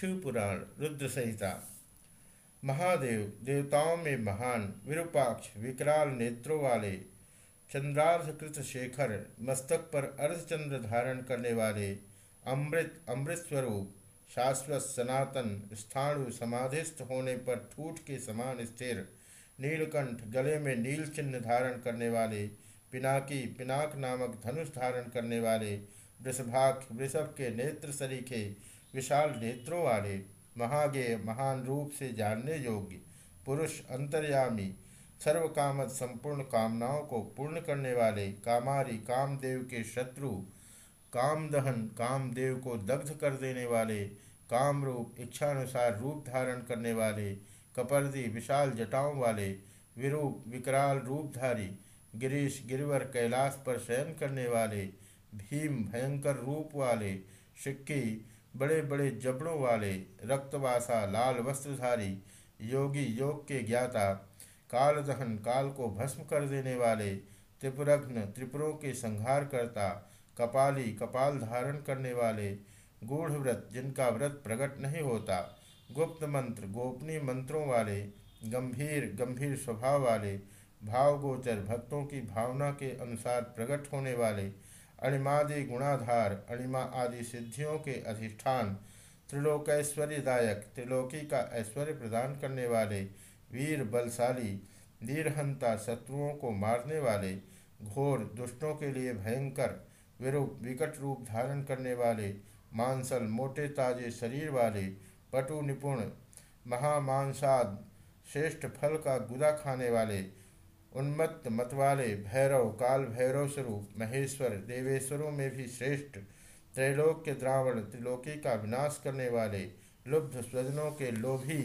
शिव पुराण रुद्र संहिता महादेव, देवताओं में महान, विरूपाक्ष, विकराल नेत्रों वाले, चंद्रार्धकृत शेखर, मस्तक पर अर्धचंद्र धारण करने वाले, अमृत अमृत स्वरूप शाश्वत सनातन, स्थाणु समाधिस्थ होने पर ठूठ के समान स्थिर, नीलकंठ गले में नील चिन्ह धारण करने वाले, पिनाकी, पिनाक नामक धनुष धारण करने वाले वृषभाक वृषभ के नेत्र सरीखे विशाल नेत्रों वाले महागेय महान रूप से जानने योग्य पुरुष अंतर्यामी सर्व कामत संपूर्ण कामनाओं को पूर्ण करने वाले कामारी कामदेव के शत्रु, कामदहन कामदेव को दग्ध कर देने वाले काम रूप इच्छानुसार रूप धारण करने वाले, कपर्दी विशाल जटाओं वाले, विरूप विकराल रूपधारी, गिरीश गिरवर कैलाश पर शयन करने वाले, भीम भयंकर रूप वाले सिक्की बड़े बड़े जबड़ों वाले रक्तवासा लाल वस्त्रधारी योगी योग के ज्ञाता काल दहन काल को भस्म कर देने वाले, त्रिपुरघ्न त्रिपुरों के संहार करता कपाली कपाल धारण करने वाले गूढ़ व्रत जिनका व्रत प्रकट नहीं होता, गुप्त मंत्र गोपनीय मंत्रों वाले, गंभीर गंभीर स्वभाव वाले, भावगोचर भक्तों की भावना के अनुसार प्रकट होने वाले अणिमादि गुणाधार अणिमा आदि सिद्धियों के अधिष्ठान त्रिलोकैश्वर्यदायक त्रिलोकी का ऐश्वर्य प्रदान करने वाले, वीर, बलशाली वीरहंता शत्रुओं को मारने वाले, घोर दुष्टों के लिए भयंकर, विरूप, विकट रूप धारण करने वाले, मांसल, मोटे ताजे शरीर वाले, पटु, निपुण, महामांसाद, श्रेष्ठ फल का गुदा खाने वाले उन्मत्त मतवाले भैरव, काल भैरव स्वरूप महेश्वर, देवेश्वरों में भी श्रेष्ठ, त्रैलोक के द्रावण, त्रिलोकी का विनाश करने वाले, लुब्ध स्वजनों के लोभी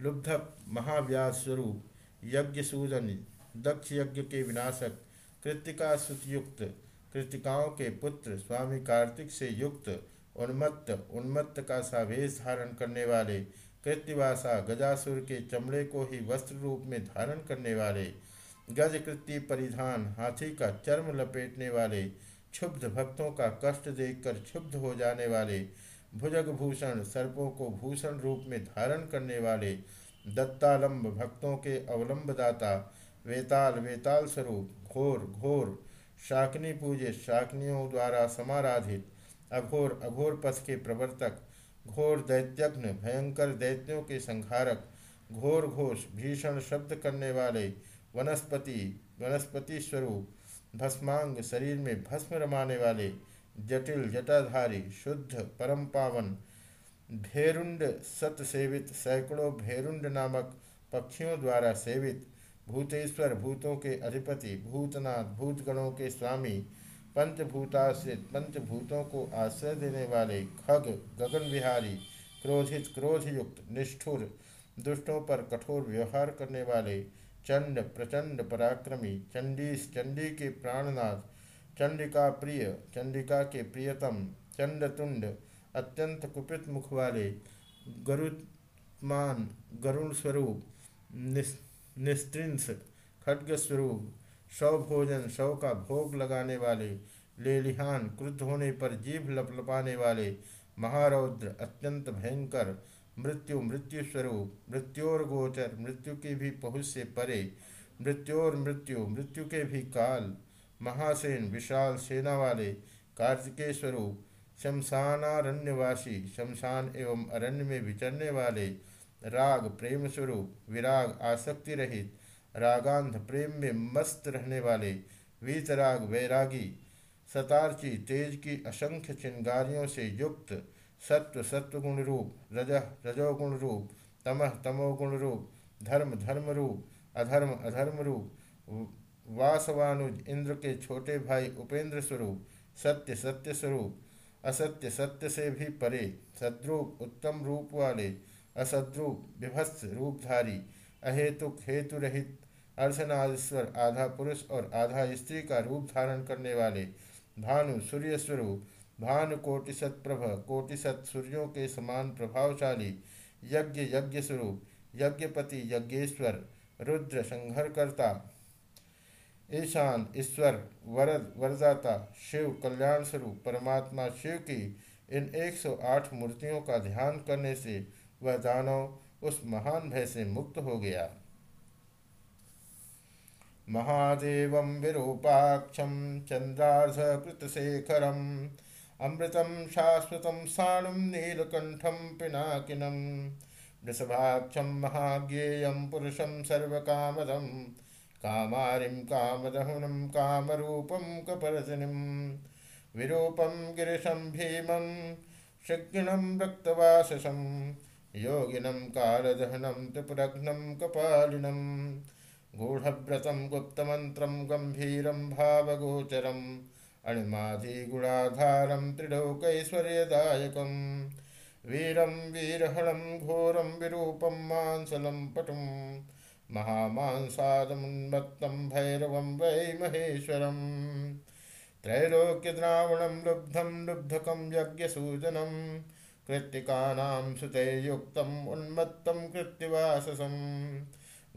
लुब्ध महाव्यास स्वरूप यज्ञ सूदन दक्ष यज्ञ के विनाशक कृतिका सुतयुक्त कृतिकाओं के पुत्र, स्वामी कार्तिक से युक्त, उन्मत्त उन्मत्त का सावेश धारण करने वाले कृत्यवासा गजासुर के चमड़े को ही वस्त्र रूप में धारण करने वाले, गजकृति परिधान, हाथी का चर्म लपेटने वाले, क्षुब्ध भक्तों का कष्ट देखकर क्षुब्ध हो जाने वाले, भुजग भूषण सर्पों को भूषण रूप में धारण करने वाले, दत्तालंब भक्तों के अवलंबदाता, वेताल वेताल स्वरूप, घोर घोर, शाकनी पूजे शाकनियों द्वारा समाराधित, अघोर अघोर पथ के प्रवर्तक घोर दैत्यघ्न भयंकर दैत्यों के संहारक, घोर घोष, भीषण शब्द करने वाले, वनस्पति वनस्पति स्वरूप, भस्मांग शरीर में भस्म रमाने वाले, जटिल जटाधारी, शुद्ध परम पावन, भेरुंड सत सेवित सैकड़ों भेरुंड नामक पक्षियों द्वारा सेवित, भूतेश्वर भूतों के अधिपति, भूतनाथ, भूतगणों के स्वामी पंचभूताश्रित पंचभूतों को आश्रय देने वाले खग, गगन विहारी, क्रोधित, क्रोधयुक्त, निष्ठुर, दुष्टों पर कठोर व्यवहार करने वाले, चंड, प्रचंड पराक्रमी, चंडीस, चंडी के प्राणनाथ, चंडिका प्रिय, चंडिका के प्रियतम, चंडतुंड, अत्यंत कुपित मुख वाले, गरुत्मान, गरुण स्वरूप निस्त्रिंस खड्ग स्वरूप शव भोजन शव का भोग लगाने वाले, लेलिहान क्रुद्ध होने पर जीभ लपलपाने वाले, महारौद्र अत्यंत भयंकर, मृत्यु मृत्यु स्वरूप मृत्योर गोचर, मृत्यु की भी पहुँच से परे, मृत्योर मृत्यु मृत्यु के भी काल, महासेन, विशाल सेना वाले कार्तिकेय स्वरूप, शमशानारण्यवासी, शमशान एवं अरण्य में विचरने वाले, राग प्रेम स्वरूप, विराग आसक्ति रहित रागांध प्रेम में मस्त रहने वाले वीतराग वैरागी, सतारची तेज की असंख्य चिंगारियों से युक्त सत्व सत्वगुण रूप, रज रजोगुण रूप तमह तमोगुण रूप, धर्म धर्म रूप, अधर्म अधर्म रूप, वासवानुज इंद्र के छोटे भाई उपेंद्र स्वरूप, सत्य सत्य स्वरूप, असत्य सत्य से भी परे, सद्रूप उत्तम रूप वाले, असद्रूप विभत्स रूपधारी, अहेतुक हेतु रहित अर्धनादीश्वर आधा पुरुष और आधा स्त्री का रूप धारण करने वाले भानु सूर्य स्वरूप भानु कोटि सत्प्रभ कोटि सत सूर्यों के समान प्रभावशाली यज्ञ यज्ञ स्वरूप यज्ञपति यज्ञेश्वर, रुद्र संघरकर्ता, ईशान ईश्वर, वरद वरदाता, शिव कल्याण स्वरूप परमात्मा शिव की इन 108 मूर्तियों का ध्यान करने से वह दानव उस महान भय से मुक्त हो गया। महादेव विरूपाक्षम चंद्रार्धकृतशेखरम अमृतम शाश्वत साणुम नीलकंठम पिनाकिनम वृषभाक्षम महाज्ञेयम पुरुषम सर्वकामदम कामारिं कामदहुनं कामरूपं कपरजनिं, विरूपं गिरिशं भीमं शिग्गिणं रक्तवाससं, योगिनं कालदहनं त्रिपुरघ्नं कपालिनं गूढव्रतं गुप्तमन्त्रं गम्भीरं भावगोचरम् अणिमाधिगुणाधारं त्रिलोकैश्वर्यदायकं। वीरं वीरहणं घोरं विरूपं मांसलं पटुम् महामांसादमुन्मत्तं भैरवं वै महेश्वरम् त्रैलोक्यद्रावणं लुब्धं लुब्धकं यज्ञसूदनं कृत्तिकानां सुते युक्तम् उन्मत्तं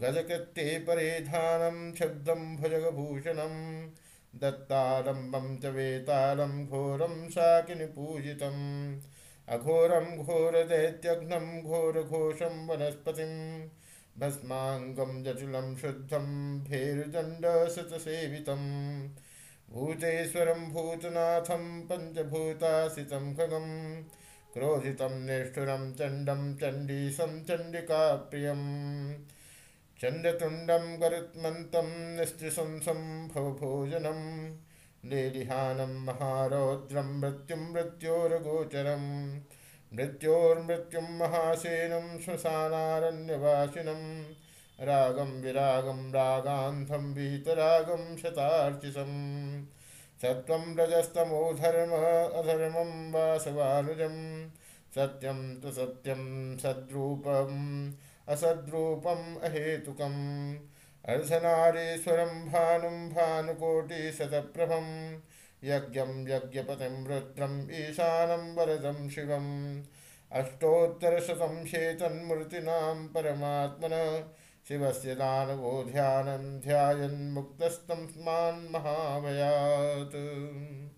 कृत्तिवाससं गजकृत्ये परिधानं क्षुब्धं भुजगभूषणं, दत्तालम्बं च वेतालं, घोरं शाकिनिपूजितम् अघोरं घोरदैत्यघ्नं घोरघोषं वनस्पतिम् भस्माङ्गं जटिलं शुद्धं भेरुदण्डशतसेवितं भूतेश्वरं भूतनाथं, पञ्चभूतासितं खगं, क्रोधितं निष्ठुरं चण्डं चण्डीशं चण्डिकाप्रियं चण्डतुण्डं गरुत्मन्तं निस्त्रिशंसं भवभोजनं लेलिहानं महारौद्रं मृत्युं मृत्योरगोचरम् मृत्योर्मृत्युं महासेनं श्मशानारण्यवासिनं, रागं विरागं रागान्धं वीतरागं शतार्चिसं, सत्त्वं रजस्तमो धर्म अधर्मं वासवानुजं, सत्यं तु सत्यं सद्रूपम् असद्रूपम् अर्धनारीश्वरं भानुं भानुकोटिशतप्रभम्। यज्ञं यज्ञपतिं रुद्रम् ईशानं वरदं शिवम्। अष्टोत्तरशतं शेतन्मूर्तीनां परमात्मन। शिवस्य दानवो ध्यानं ध्यायन्मुक्तस्तं स्मान् महाभयात्